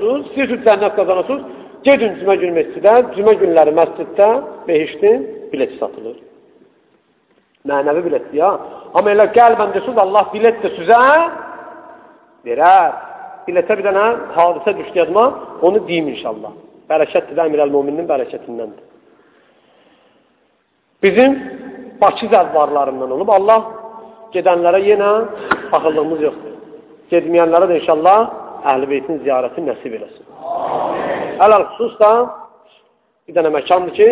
qazanasınız, istəyirsiniz cənnət qazanasınız, gedin cümə günü məscidə, cümə günləri məsciddə behiştin bileti satılır. Mənəvi biletdir ya. Amma elə qəlbən desiniz, Allah bilet də sizə verər. Biletə bir dənə hadisə düşdü yadıma, onu deyim inşallah. Bərəkətdir də Əmirəl Müminin bərəkətindəndir. Bizim Bakı zəvvarlarından olub, Allah gedənlərə yenə axıllığımız yoxdur. Gedməyənlərə də inşallah Əhl-i Beytin ziyarəti nəsib eləsin. Ələl xüsus da bir dənə məkandır ki,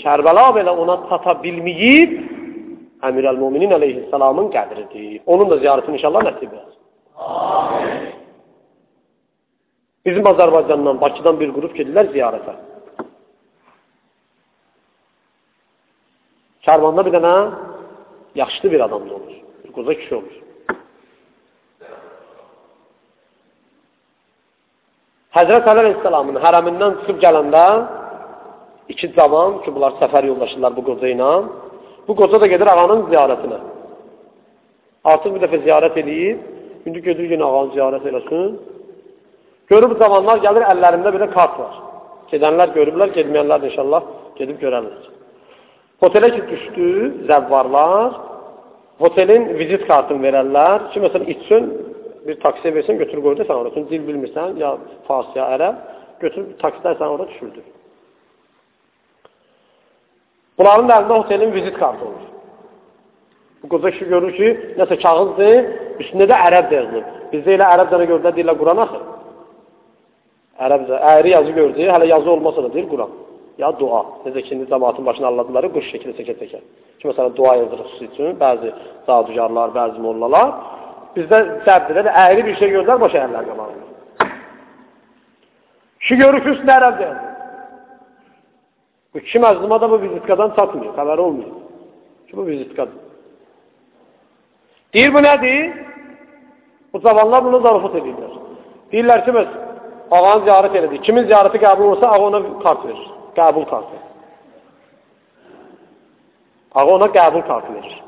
Kərbəla belə ona çata bilməyib Əmir əl-Muminin əleyhissalamın qədridir. Onun da ziyarətini inşallah nəsib eləsin. Bizim Azərbaycandan, Bakıdan bir qrup gedirlər ziyarətə. Kərvanda bir dənə yaxşı bir adam da olur. Bir qoca kişi olur. Həzrət Əli Aleyhisselamın hərəmindən çıxıb gələndə iki cavan ki, bunlar səfər yoldaşırlar bu qoca ilə. Bu qoca da gedir ağanın ziyarətinə. Artıq bir dəfə ziyarət edib, indi gedir yenə ağanı ziyarət eləsin. Görüb zamanlar gəlir, əllərində bir də kart var. Gedənlər görüblər, gedməyənlər inşallah gedib görərlər. Otelə ki, düşdü zəvvarlar, otelin vizit kartını verərlər ki, məsələn, içsin, bir taksiyə versən, götür qoydu sən orada. Dil bilmirsən, ya fars, ya ərəb, götürüb taksidən sən orada düşürdür. Bunların da əlində otelin vizit kartı olur. Bu qoca kişi görür ki, nəsə kağızdır, üstündə də ərəb yazılır. Bizdə elə ərəb dənə gördülər, deyirlər Quran axı. Ərəbcə, əyri yazı gördü, hələ yazı olmasa da deyir Quran. Ya dua. Necə ki, indi cəmaatın başına alladıları quş şəkili çəkə-çəkə. Ki, məsələn, dua yazırıq üçün bəzi zaducarlar, bəzi mollalar. Bizdə səbdirlər, əyri bir şey gördülər, boş əyərlər qabağında. Ki, ərəbcə yazır. Bu kişi məzluma da bu vizitkadan çatmıyor, xəbəri olmuyor. Ki, bu vizitkadır. Deyir, bu nədir? Bu zamanlar bunu zarafat edirlər. Deyirlər ki, bəs, ağanı ziyarət elədi. Kimin ziyarəti qəbul olursa, ağa ona kart verir. Qəbul kartı. Ağa ona qəbul kartı verir.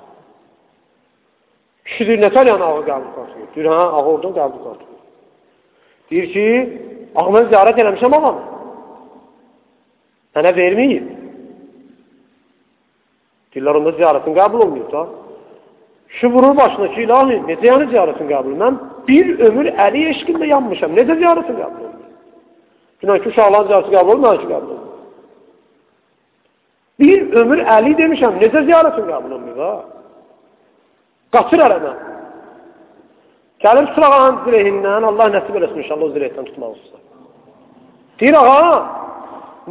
Kişi deyir, nətər yəni ağa qəbul kartı verir? Deyir, hə, ağa oradan qəbul kartı verir. Deyir ki, ağa mən ziyarət eləmişəm ağamı. Mənə verməyib. Deyirlər, onda ziyarətin qəbul olmuyor da. Şu vurur başına ki, ilahi, necə yəni ziyarətin qəbul? Mən bir ömür əli eşqində yanmışam. Necə ziyarətin qəbul olmuyor? Günah ki, uşaqların ziyarəti qəbul olmuyor, mənə ki, qəbul olmuyor. Bir ömür əli demişəm, necə ziyarətin qəbul olmuyor ha? Qaçır ərəmə. Gəlir sırağanın zirehindən, Allah nəsib eləsin inşallah o zirehdən tutmaq olsa. Deyir, ağa,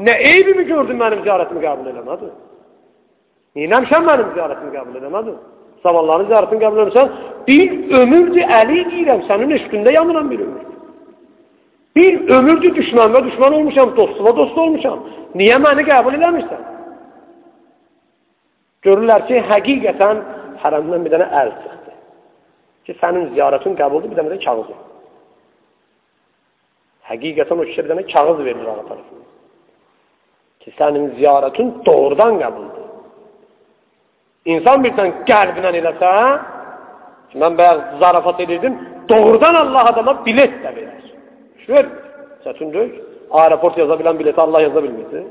nə eybimi gördün mənim ziyarətimi qəbul eləmədi? Neynəmişəm mənim ziyarətimi qəbul eləmədi? Zavalların ziyarətini qəbul eləmirsən, bir ömürdür əli deyirəm, sənin üstündə yanıram bir ömür. Bir ömürdür düşmən və düşmən olmuşam, dostuva dost olmuşam. Niyə məni qəbul eləmirsən? Görürlər ki, həqiqətən hərəmdən bir dənə əl çıxdı. Ki, sənin ziyarətin qəbuldur, bir dənə də kağız. Həqiqətən o kişiyə bir dənə kağız verilir ağa tarafından. Ki, sənin ziyarətin doğrudan qəbuldur. İnsan birdən qəlbinə eləsə, ki, mən bəyə zarafat edirdim, doğrudan Allah adama bilet də verir. Şöyle, çətindir. Aeroport yaza bilən bileti Allah yaza bilmirdi.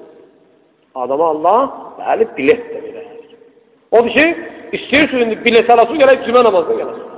Adama Allah, bəli, bilet də verir. Odur ki, İstiyorsun şimdi bile salasın gelip cüme namazına gelir.